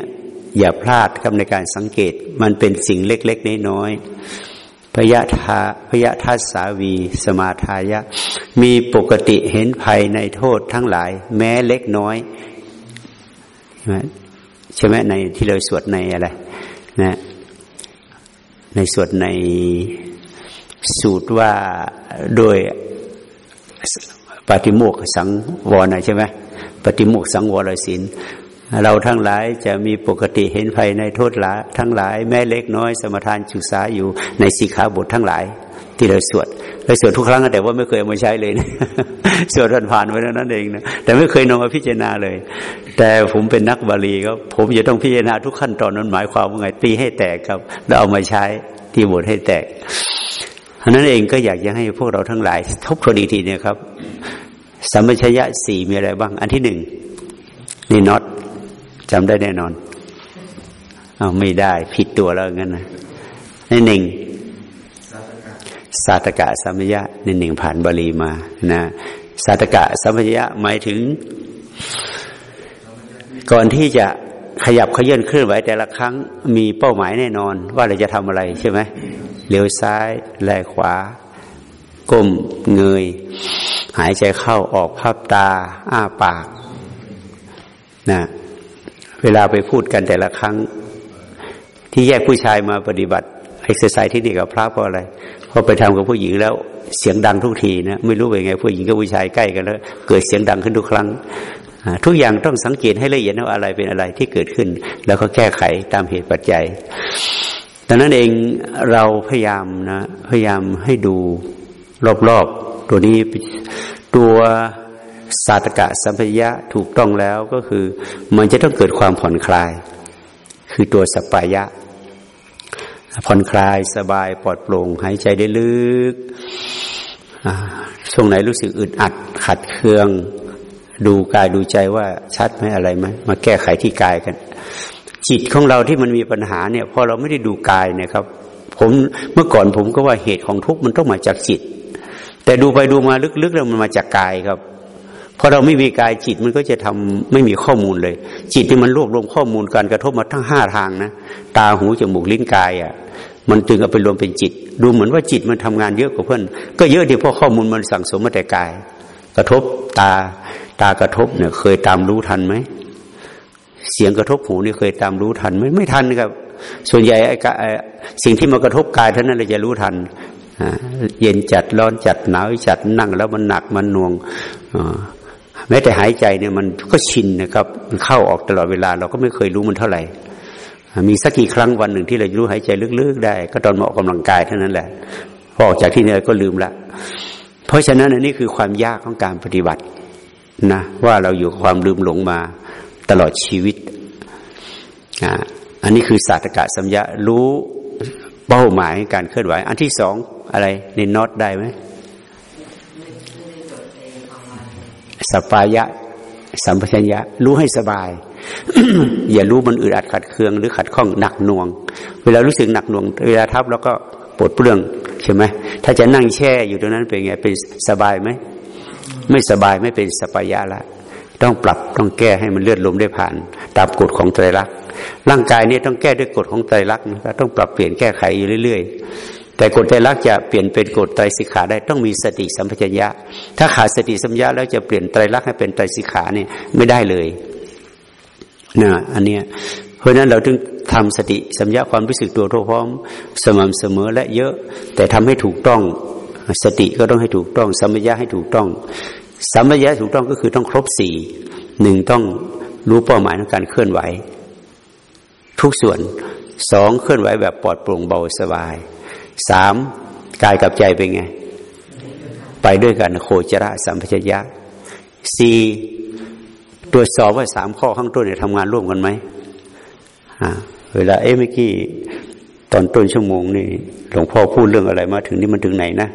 อย่าพลาดครับในการสังเกตมันเป็นสิ่งเล็ก ๆ น้อยๆ พยะทาพยะทัสสาวีสมาทายะ มีปกติเห็นภัยในโทษทั้งหลาย แม้เล็กน้อยใช่ไหมในที่เราสวดในอะไรนะในสวดในสูตรว่าโดยปฏิโมกสังวรใช่ไหมปฏิโมกสังวรสิน เราทั้งหลายจะมีปกติเห็นภัยในโทษละทั้งหลาย แม้เล็กน้อยสมทานศึกษาอยู่ในสีขาบททั้งหลาย ที่เราสวดเราสวดทุกครั้งแต่ว่าไม่เคยเอามาใช้เลยนะสวดผ่านไปแล้วนั่นเองนะแต่ไม่เคยนำมาพิจารณาเลย แต่ผมเป็นนักบาลีก็ผมจะต้องพิจารณาทุกขั้นตอนนั้นหมายความว่าไงตีให้แตกครับแล้วเอามาใช้ที่บทให้แตกอันนั้นเองก็อยากจะให้พวกเราทั้งหลาย ทบทวนอีกทีเนี่ยครับสัมปชัญญะสี่มีอะไรบ้าง อันที่หนึ่งนี่น็อต จำได้แน่นอนเอาไม่ได้ผิดตัวแล้วงั้นนะในหนึ่งสาตกะสัมยะในหนึ่งผ่านบาลีมานะสาตกะสัมยะหมายถึง ก่อนที่จะขยับขยื่นเคลื่อนไหวแต่ละครั้งมีเป้าหมายแน่นอน ว่าเราจะทำอะไรใช่ไหมเลี้ยวซ้ายแลขวา ก้มเงย หายใจเข้าออกพับตา อ้าปากนะ เวลาไปพูดกันแต่ละครั้ง ที่แยกผู้ชายมาปฏิบัติเอ็กซ์ไซส์ที่นี่กับพระเพราะอะไรเพราะไปทำกับผู้หญิงแล้วเสียงดังทุกทีนะไม่รู้เป็นไง ผู้หญิงกับผู้ชายใกล้กันแล้ว เกิดเสียงดังขึ้นทุกครั้งทุกอย่างต้องสังเกตให้ละเอียดว่าอะไรเป็นอะไรที่เกิดขึ้น แล้วก็แก้ไขตามเหตุปัจจัยดังนั้นเองเราพยายามนะ พยายามให้ดูรอบๆ ตัวนี้ตัว สาตกะสัมพยะถูกต้องแล้วก็คือ มันจะต้องเกิดความผ่อนคลาย คือตัวสปายะ ผ่อนคลายสบายปลอดโปร่งหายใจได้ลึกช่วงไหนรู้สึกอึดอัดขัดเคือง ดูกายดูใจว่าชัดไหมอะไรไหมมาแก้ไขที่กายกัน จิตของเราที่มันมีปัญหาเนี่ยพอเราไม่ได้ดูกายเนี่ยครับ ผมเมื่อก่อนผมก็ว่าเหตุของทุกข์มันต้องมาจากจิต แต่ดูไปดูมาลึกๆแล้วมันมาจากกายครับ พอเราไม่มีกายจิตมันก็จะทำไม่มีข้อมูลเลย จิตที่มันรวบรวมข้อมูลการกระทบมาทั้งห้าทางนะตาหูจมูกลิ้นกายอะมันจึงเอาไปรวมเป็นจิต ดูเหมือนว่าจิตมันทำงานเยอะกว่าเพื่อนก็เยอะดีเพราะข้อมูลมันสั่งสมมาแต่กาย กระทบตาตากระทบเนี่ย เคยตามรู้ทันไหมเสียงกระทบหูนี่เคยตามรู้ทันไหมไม่ทันครับ ส่วนใหญ่ไอ้สิ่งที่มากระทบกายเท่านั้นเราจะรู้ทันเย็นจัดร้อนจัดหนาวจัดนั่งแล้วมันหนักมันน่วง แม้แต่หายใจเนี่ยมันก็ชินนะครับ มันเข้าออกตลอดเวลา เราก็ไม่เคยรู้มันเท่าไหร่ มีสักกี่ครั้งวันหนึ่งที่เรารู้หายใจลึกๆได้ ก็ตอนมาออกกำลังกายเท่านั้นแหละพอออกจากที่นี่ก็ลืมละ เพราะฉะนั้นอันนี้คือความยากของการปฏิบัตินะว่าเราอยู่ความลืมหลงมาตลอดชีวิตอ่าอันนี้คือศาสตกะสัมยารู้เป้าหมายการเคลื่อนไหว อันที่สองอะไรในน็อตได้ไหม สปายะ สัมปชัญญะ รู้ให้สบาย อย่ารู้มันอึดอัดขัดเคืองหรือขัดข้องหนักหน่วง เวลารู้สึกหนักหน่วง เวลาทับแล้วก็ปวดเปลืองใช่ไหมถ้าจะนั่งแช่อยู่ตรงนั้นเป็นไงเป็นสบายไหมไม่สบายไม่เป็นสปายะละต้องปรับต้องแก้ให้มันเลือดลมได้ผ่าน ตามกฎของไตรลักษณ์ร่างกายนี้ต้องแก้ด้วยกฎของไตรลักษณ์ต้องปรับเปลี่ยนแก้ไขอยู่เรื่อย ๆ แต่กฎไตรลักษณ์จะเปลี่ยนเป็นกฎไตรสิกขาได้ต้องมีสติสัมปชัญญะ ถ้าขาดสติสัมปชัญญะแล้วจะเปลี่ยนไตรลักษณ์ให้เป็นไตรสิกขาเนี่ยไม่ได้เลยนะอันเนี้ยเพราะนั้นเราต้องทำสติสัมยาความรู้สึกตัวทั่วพร้อม สม่ำเสมอและเยอะ แต่ทำให้ถูกต้องสติก็ต้องให้ถูกต้อง สัมยาให้ถูกต้อง สัมยาถูกต้องก็คือต้องครบสี่หนึ่งต้องรู้เป้าหมายในการเคลื่อนไหว ทุกส่วนสองเคลื่อนไหวแบบปลอดโปร่งเบาสบาย สามกายกับใจเป็นไง ไปด้วยกันโคจระสัมพชยะสี่ตรวจสอบว่าสามข้อข้างต้นเนี่ยทำงานร่วมกันไหมเวลาเอ้เมื่อกี้ตอนต้นชั่วโมงนี่หลวงพ่อพูดเรื่องอะไรมาถึงนี่มันถึงไหนนะ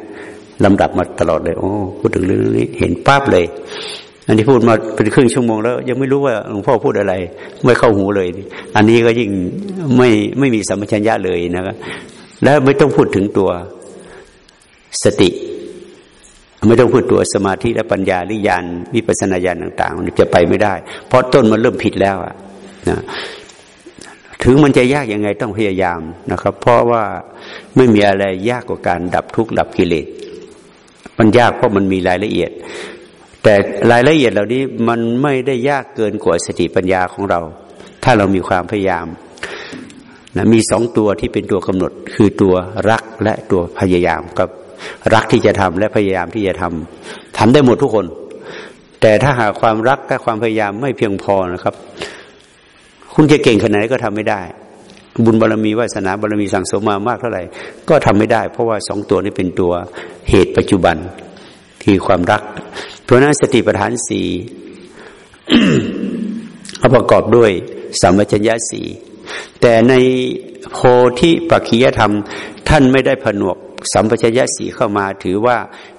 ลำดับมาตลอดเลย โอ้พูดถึงเรื่องนี้เห็นปั๊บเลย อันนี้พูดมาเป็นครึ่งชั่วโมงแล้ว ยังไม่รู้ว่าหลวงพ่อพูดอะไร ไม่เข้าหูเลย อันนี้ก็ยิ่งไม่ไม่มีสัมปชัญญะเลยนะครับ แล้วไม่ต้องพูดถึงตัวสติ ไม่ต้องพูดตัวสมาธิและปัญญาหรือญาณวิปัสสนาญาณต่างๆจะไปไม่ได้ เพราะต้นมันเริ่มผิดแล้วอะนะถึงมันจะยากยังไงต้องพยายามนะครับ เพราะว่าไม่มีอะไรยากกว่าการดับทุกข์ดับกิเลสมันยากเพราะมันมีรายละเอียด แต่รายละเอียดเหล่านี้มันไม่ได้ยากเกินกว่าสติปัญญาของเรา ถ้าเรามีความพยายาม นะมีสองตัวที่เป็นตัวกำหนด คือตัวรักและตัวพยายามกับรักที่จะทำและพยายามที่จะทำทำได้หมดทุกคน แต่ถ้าหากความรักกับความพยายามไม่เพียงพอนะครับ คุณจะเก่งขนาดไหนก็ทำไม่ได้ บุญบารรมีวาสนาบารรมีสั่งสมมามากเท่าไหร่ ก็ทำไม่ได้ เพราะว่าสองตัวนี้เป็นตัวเหตุปัจจุบันคือความรัก เพราะนั้นสติปัฏฐานสี่เขาประกอบด้วยสัมปชัญญะสี่ แต่ในโพธิปัจขิยธรรม ท่านไม่ได้ผนวกสัมปชัญญะสีเข้ามาถือว่า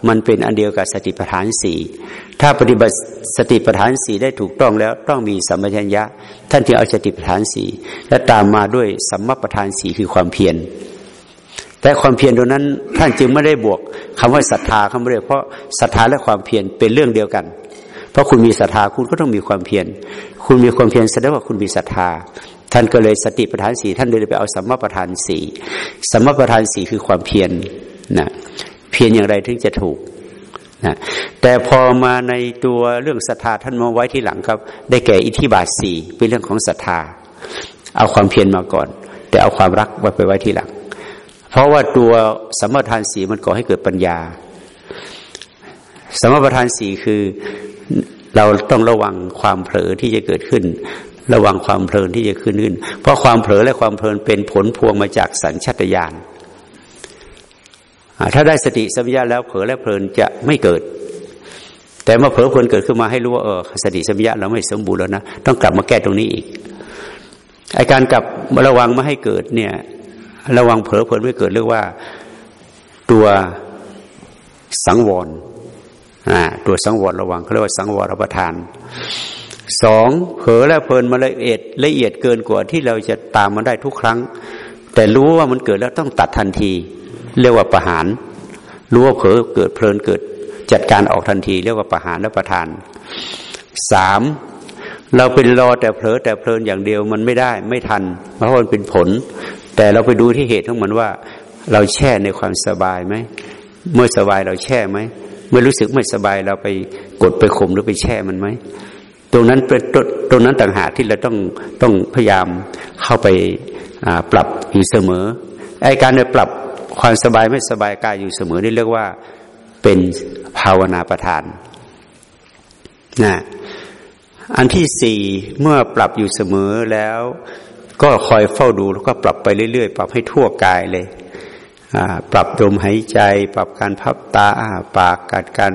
มันเป็นอันเดียวกับสติปัฏฐานสี่ถ้าปฏิบัติสติปัฏฐานสี่ได้ถูกต้องแล้วต้องมีสัมปชัญญะ ท่านจึงเอาสติปัฏฐานสี่และตามมาด้วยสัมมาปัฏฐานสี่คือความเพียรแต่ความเพียรตรงนั้นท่านจึงไม่ได้บวกคำว่าศรัทธาคำเรียกเพราะศรัทธาและความเพียรเป็นเรื่องเดียวกัน เพราะคุณมีศรัทธาคุณก็ต้องมีความเพียรคุณมีความเพียรแสดงว่าคุณมีศรัทธา ท่านก็เลยสติปัฏฐานสี่ท่านเลยไปเอาสัมมาปัฏฐานสี่สัมมาปัฏฐานสี่คือความเพียรนะเพียรอย่างไรถึงจะถูกนะแต่พอมาในตัวเรื่องศรัทธาท่านมาไว้ที่หลังครับ ได้แก่อิทธิบาทสี่เป็นเรื่องของศรัทธา เอาความเพียรมาก่อน แต่เอาความรักไว้ไปไว้ที่หลัง เพราะว่าตัวสัมทานสีมันก่อให้เกิดปัญญาสัมประทานสีคือเราต้องระวังความเผลอที่จะเกิดขึ้น ระวังความเพลินที่จะขึ้นขึ้น เพราะความเผลอและความเพลินเป็นผลพวงมาจากสัญชาตญาณถ้าได้สติสัมยาแล้วเผลอและเพลินจะไม่เกิดแแต่เมื่อเผลอเพลินเกิดขึ้นมาให้รู้ว่าเออสติสัมปชัญญะเราไม่สมบูรณ์แล้วนะต้องกลับมาแก้ตรงนี้อีกไอการกลับระวังไม่ให้เกิดเนี่ย ระวังเผลอเพลินไม่เกิดเรียกว่าตัวสังวรอ่าตัวสังวรระวังเขาเรียกว่าสังวรประทาน สองเผลอและเพลินมาละเอียดละเอียดเกินกว่าที่เราจะตามมันได้ทุกครั้ง แต่รู้ว่ามันเกิดแล้วต้องตัดทันที เรียกว่าประหาร รู้ว่าเผลอเกิดเพลินเกิด จัดการออกทันที เรียกว่าประหารและประทานสามเราเป็นรอแต่เผลอแต่เพลินอย่างเดียวมันไม่ได้ไม่ทัน เพราะมันเป็นผล แต่เราไปดูที่เหตุของมันว่า เราแช่ในความสบายไหมเมื่อสบายเราแช่ไหมเมื่อรู้สึกไม่สบายเราไปกดไปข่มหรือไปแช่มันไหม ตรงนั้นเป็นตรงนั้นต่างหากที่เราต้องต้องพยายามเข้าไปปรับอยู่เสมอไอ้การไปปรับความสบายไม่สบายกายอยู่เสมอนี่เรียกว่าเป็นภาวนาประทานนะอันที่สี่เมื่อปรับอยู่เสมอแล้ว ก็คอยเฝ้าดูแล้วก็ปรับไปเรื่อยๆ ปรับให้ทั่วกายเลย ปรับลมหายใจ ปรับการพับตาปากการการ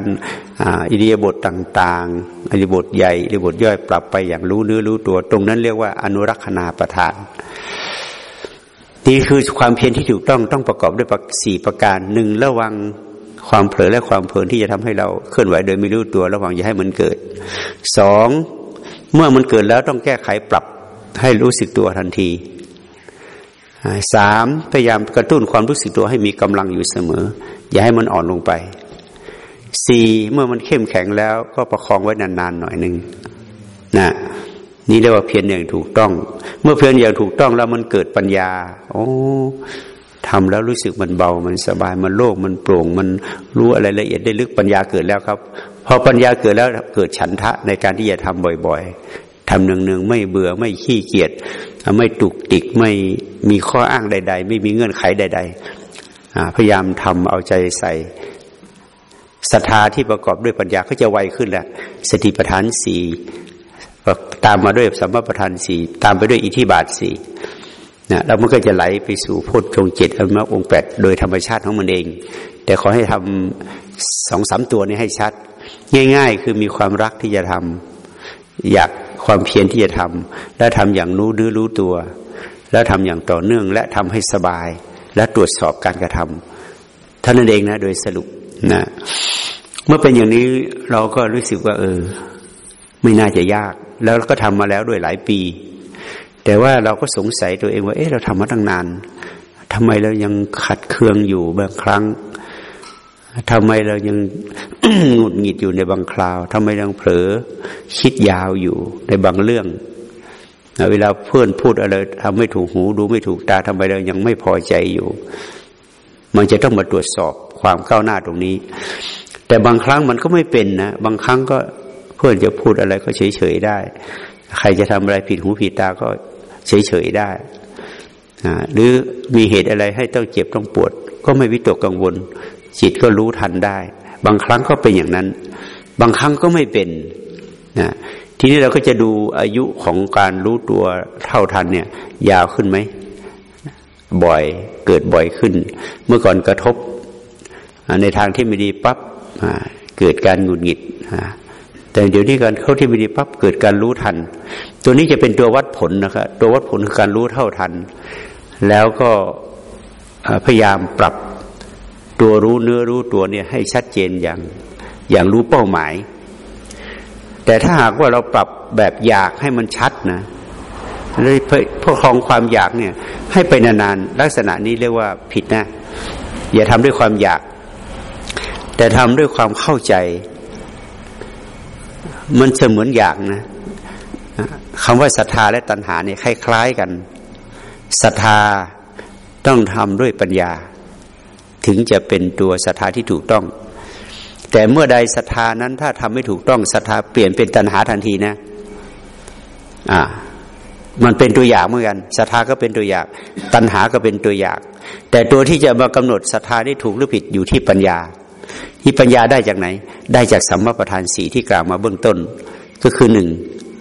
อิริยาบถต่างๆอิริยาบถใหญ่อิริยาบถย่อยปรับไปอย่างรู้เนื้อรู้ตัว ตรงนั้นเรียกว่าอนุรักษณาประทานนี่คือความเพียรที่ถูกต้องต้องประกอบด้วยสี่ประการหนึ่งระวังความเผลอและความเพลินที่จะทำให้เราเคลื่อนไหวโดยไม่รู้ตัวระวังอย่าให้มันเกิดสองเมื่อมันเกิดแล้วต้องแก้ไขปรับให้รู้สึกตัวทันที สามพยายามกระตุ้นความรู้สึกตัวให้มีกำลังอยู่เสมอ อย่าให้มันอ่อนลงไปสี่เมื่อมันเข้มแข็งแล้วก็ประคองไว้นานๆหน่อยหนึ่งนะนี่เรียกว่าเพียรอย่างถูกต้อง เมื่อเพียรอย่างถูกต้องแล้วมันเกิดปัญญา โอ้ทำแล้วรู้สึกมันเบา มันสบาย มันโล่ง มันโปร่ง มันรู้อะไรละเอียดได้ลึกปัญญาเกิดแล้วครับ พอปัญญาเกิดแล้วเกิดฉันทะในการที่จะทำบ่อย ๆทำเนืองๆไม่เบื่อไม่ขี้เกียจ ไม่ตุกติกไม่มีข้ออ้างใด ๆ ไม่มีเงื่อนไขใด ๆ พยายามทำเอาใจใส่ศรัทธาที่ประกอบด้วยปัญญาก็จะไวขึ้นแหละสติปัฏฐานสี่ตามมาด้วยสัมมาปัฏฐานสี่ตามไปด้วยอิทธิบาทสี่นะแล้วมันก็จะไหลไปสู่พุทธงเจ็ดอริมองค์แปดโดยธรรมชาติของมันเอง แต่ขอให้ทำสองสามตัวนี้ให้ชัด ง่าย ๆ คือมีความรักที่จะทำอยาก ความเพียรที่จะทำและทำอย่างรู้นื้อรู้ตัว แล้วทำอย่างต่อเนื่องและทำให้สบาย และตรวจสอบการกระทำท่านั้นเองนะโดยสรุปนะเมื่อเป็นอย่างนี้เราก็รู้สึกว่า เออ ไม่น่าจะยาก แล้วก็ทำมาแล้วด้วยหลายปี แต่ว่าเราก็สงสัยตัวเองว่า เอ๊ะเราทำมาตั้งนานทำไมเรายังขัดเคืองอยู่บางครั้ง ทำไมเรายังหงุดหงิดอยู่ในบางคราวทำไมยังเผลอคิดยาวอยู่ในบางเรื่องเวลาเพื่อนพูดอะไรทำไม่ถูกหู ดูไม่ถูกตาทำไมเรายังไม่พอใจอยู่ มันจะต้องมาตรวจสอบความก้าวหน้าตรงนี้ แต่บางครั้งมันก็ไม่เป็นนะบางครั้งก็เพื่อนจะพูดอะไรก็เฉยเฉยได้ ใครจะทำอะไรผิดหูผิดตาก็เฉยเฉยได้หรือมีเหตุอะไรให้ต้องเจ็บต้องปวด ก็ไม่วิตกกังวล จิตก็รู้ทันได้ บางครั้งก็เป็นอย่างนั้น บางครั้งก็ไม่เป็นนะทีนี้เราก็จะดูอายุของการรู้ตัวเท่าทันเนี่ย ยาวขึ้นไหมบ่อยเกิดบ่อยขึ้น เมื่อก่อนกระทบในทางที่ไม่ดีปั๊บเกิดการหงุดหงิดแต่เดี๋ยวนี้การเข้าที่ไม่ดีปั๊บเกิดการรู้ทัน ตัวนี้จะเป็นตัววัดผลนะครับตัววัดผลคือการรู้เท่าทัน แล้วก็พยายามปรับ ตัวรู้เนื้อรู้ตัวเนี่ยให้ชัดเจนอย่างอย่างรู้เป้าหมาย แต่ถ้าหากว่าเราปรับแบบอยากให้มันชัดนะเลยพวกครองความอยากเนี่ย ให้ไปนานๆลักษณะนี้เรียกว่าผิดนะ อย่าทำด้วยความอยาก แต่ทำด้วยความเข้าใจ มันเสมือนอยากนะคำว่าศรัทธาและตัณหาเนี่ยคล้ายๆกันศรัทธาต้องทำด้วยปัญญา ถึงจะเป็นตัวศรัทธาที่ถูกต้อง แต่เมื่อใดศรัทธานั้นถ้าทำไม่ถูกต้องศรัทธาเปลี่ยนเป็นตัณหาทันทีนะ อ่า มันเป็นตัวอย่างเหมือนกันศรัทธาก็เป็นตัวอย่าง ตัณหาก็เป็นตัวอย่าง แต่ตัวที่จะมากำหนดศรัทธาได้ถูกหรือผิดอยู่ที่ปัญญา ที่ปัญญาได้จากไหน ได้จากสัมมาประธานสีที่กล่าวมาเบื้องต้น ก็คือหนึ่ง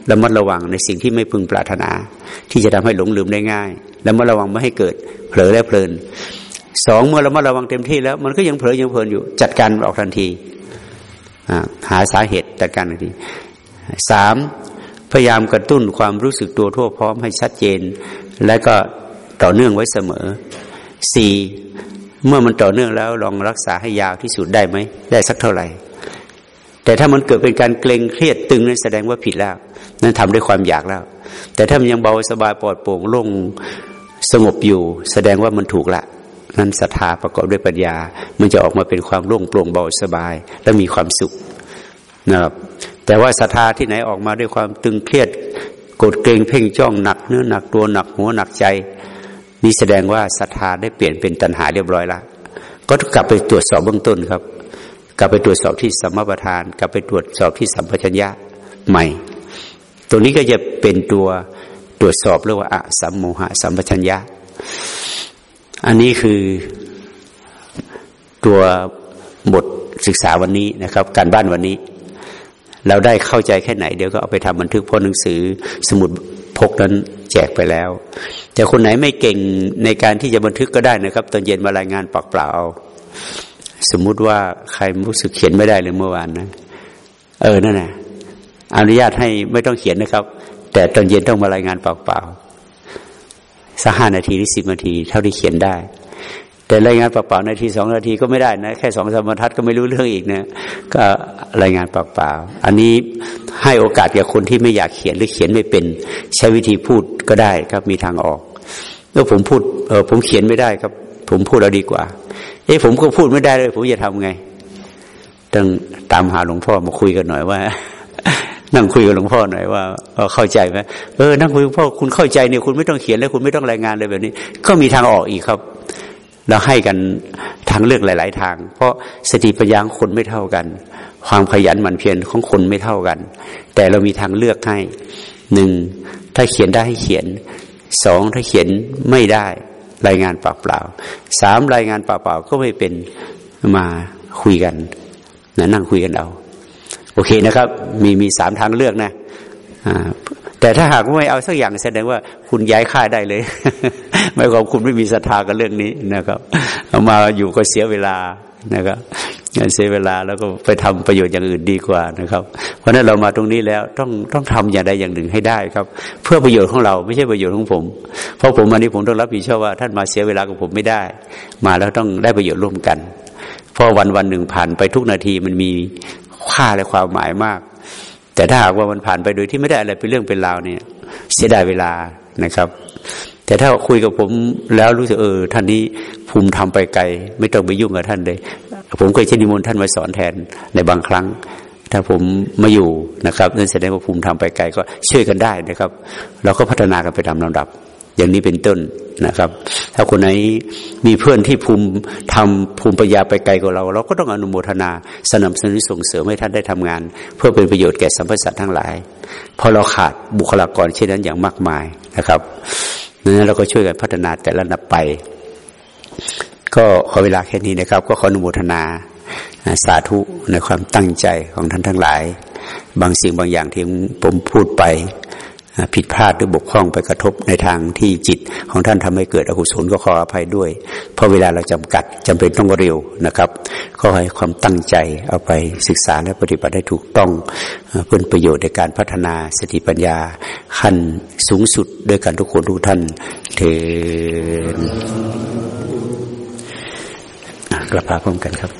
ระมัดระวังในสิ่งที่ไม่พึงปรารถนา ที่จะทำให้หลงลืมได้ง่ายแล้วมาระวังไม่ให้เกิดเผลอและเพลิน สองเมื่อเรามาระวังเต็มที่แล้ว มันก็ยังเผลอยังเพลินอยู่ จัดการออกทันทีหาสาเหตุจัดการทันทีสามพยายามกระตุ้นความรู้สึกตัวทั่วพร้อมให้ชัดเจน และก็ต่อเนื่องไว้เสมอสี่เมื่อมันต่อเนื่องแล้วลองรักษาให้ยาวที่สุดได้ไหม ได้สักเท่าไหร่ แต่ถ้ามันเกิดเป็นการเกรงเครียดตึงนั่นแสดงว่าผิดแล้ว นั่นทำด้วยความอยากแล้ว แต่ถ้ามันยังเบาสบายปลอดโปร่งโล่งสงบอยู่ แสดงว่ามันถูกละ นั้นศรัทธาประกอบด้วยปัญญา มันจะออกมาเป็นความโล่งโปร่งเบาสบาย และมีความสุขนะครับแต่ว่าศรัทธาที่ไหนออกมาด้วยความตึงเครียดกดเกรงเพ่งจ้องหนักเนื้อหนักตัวหนักหัวหนักใจ นี่แสดงว่าศรัทธาได้เปลี่ยนเป็นตัณหาเรียบร้อยแล้วก็กลับไปตรวจสอบเบื้องต้นครับ กลับไปตรวจสอบที่สมประทาน กลับไปตรวจสอบที่สัมปชัญญะใหม่ ตัวนี้ก็จะเป็นตัวตรวจสอบเรียกว่าอะสัมโมหะสัมปชัญญะ อันนี้คือตัวบทศึกษาวันนี้นะครับ การบ้านวันนี้ เราได้เข้าใจแค่ไหน เดี๋ยวก็เอาไปทำบันทึกพหนังสือสมุดพกนั้นแจกไปแล้ว แต่คนไหนไม่เก่งในการที่จะบันทึกก็ได้นะครับตอนเย็นมารายงานปากเปล่าเอาสมมุติว่าใครรู้สึกเขียนไม่ได้เลยเมื่อวานนะ เออนั่นแหละอนุญาตให้ไม่ต้องเขียนนะครับ แต่ตอนเย็นต้องมารายงานปากเปล่า สักห้านาทีหรือสิบนาที เท่าที่เขียนได้ แต่รายงานเปล่าๆนาทีสองนาทีก็ไม่ได้นะ แค่สองสมบรรทัดก็ไม่รู้เรื่องอีกนะก็รายงานเปล่าๆอันนี้ให้โอกาสแก่คนที่ไม่อยากเขียนหรือเขียนไม่เป็น ใช้วิธีพูดก็ได้ครับมีทางออกแล้วผมพูดเออผมเขียนไม่ได้ครับ ผมพูดเอาดีกว่า เอ้ผมก็พูดไม่ได้เลย ผมจะทำไงต้องตามหาหลวงพ่อมาคุยกันหน่อยว่า นั่งคุยกับหลวงพ่อหน่อยว่าเข้าใจไหมเออนั่งคุยกับพ่อคุณเข้าใจเนี่ยคุณไม่ต้องเขียนแล้วคุณไม่ต้องรายงานเลยแบบนี้ ก็มีทางออกอีกครับ เราให้กันทางเลือกหลาย ๆ ทาง เพราะสติปัญญาคนไม่เท่ากัน ความขยันหมั่นเพียรของคนไม่เท่ากัน แต่เรามีทางเลือกให้หนึ่งถ้าเขียนได้ให้เขียนสองถ้าเขียนไม่ได้รายงานเปล่าๆสามรายงานเปล่าๆก็ไม่เป็นมาคุยกันนะนั่งคุยกันเอา โอเคนะครับ มีมีสามทางเลือกนะแต่ถ้าหากไม่เอาสักอย่างแสดงว่าคุณย้ายค่ายได้เลยไม่ความคุณไม่มีศรัทธากับเรื่องนี้นะครับเอามาอยู่ก็เสียเวลานะครับเสียเวลาแล้วก็ไปทำประโยชน์อย่างอื่นดีกว่านะครับ เพราะนั้นเรามาตรงนี้แล้วต้องต้องทำอย่างใดอย่างหนึ่งให้ได้ครับ เพื่อประโยชน์ของเราไม่ใช่ประโยชน์ของผม เพราะผมวันนี้ผมต้องรับผิดชอบว่าท่านมาเสียเวลากับผมไม่ได้ มาแล้วต้องได้ประโยชน์ร่วมกันเพราะวันวันหนึ่งผ่านไปทุกนาทีมันมี ค่าและความหมายมาก แต่ถ้าหากว่ามันผ่านไปโดยที่ไม่ได้อะไรเป็นเรื่องเป็นราวเนี่ย เสียดายเวลานะครับ แต่ถ้าคุยกับผมแล้วรู้สึกเออท่านนี้ภูมิทำไปไกล ไม่ต้องไปยุ่งกับท่านเลย ผมเคยเชิญนิมนต์ท่านมาสอนแทนในบางครั้ง ถ้าผมมาอยู่นะครับนั่นแสดงว่าภูมิทำไปไกลก็ช่วยกันได้นะครับ เราก็พัฒนากันไปตามลำดับ อย่างนี้เป็นต้นนะครับ ถ้าคนไหนมีเพื่อนที่ภูมิทำภูมิปัญญาไปไกลกว่าเรา เราก็ต้องอนุโมทนาสนับสนุนส่งเสริมให้ท่านได้ทำงาน เพื่อเป็นประโยชน์แก่สัมพสัตว์ทั้งหลาย เพราะเราขาดบุคลากรเช่นนั้นอย่างมากมายนะครับนั้นเราก็ช่วยกันพัฒนาแต่ละนับไป ก็ขอเวลาแค่นี้นะครับ ก็ขออนุโมทนาสาธุในความตั้งใจของท่านทั้งหลาย บางสิ่งบางอย่างที่ผมพูดไป ผิดพลาดหรือบกพร่องไปกระทบในทางที่จิตของท่านทำให้เกิดอกุศลก็ขออภัยด้วย เพราะเวลาเราจำกัดจำเป็นต้องเร็วนะครับ ก็ให้ความตั้งใจเอาไปศึกษาและปฏิบัติได้ถูกต้องเพื่อประโยชน์ในการพัฒนาสติปัญญาขั้นสูงสุดด้วยกันทุกคนทุกท่านเถิดกลับพาพร้อมกันครับ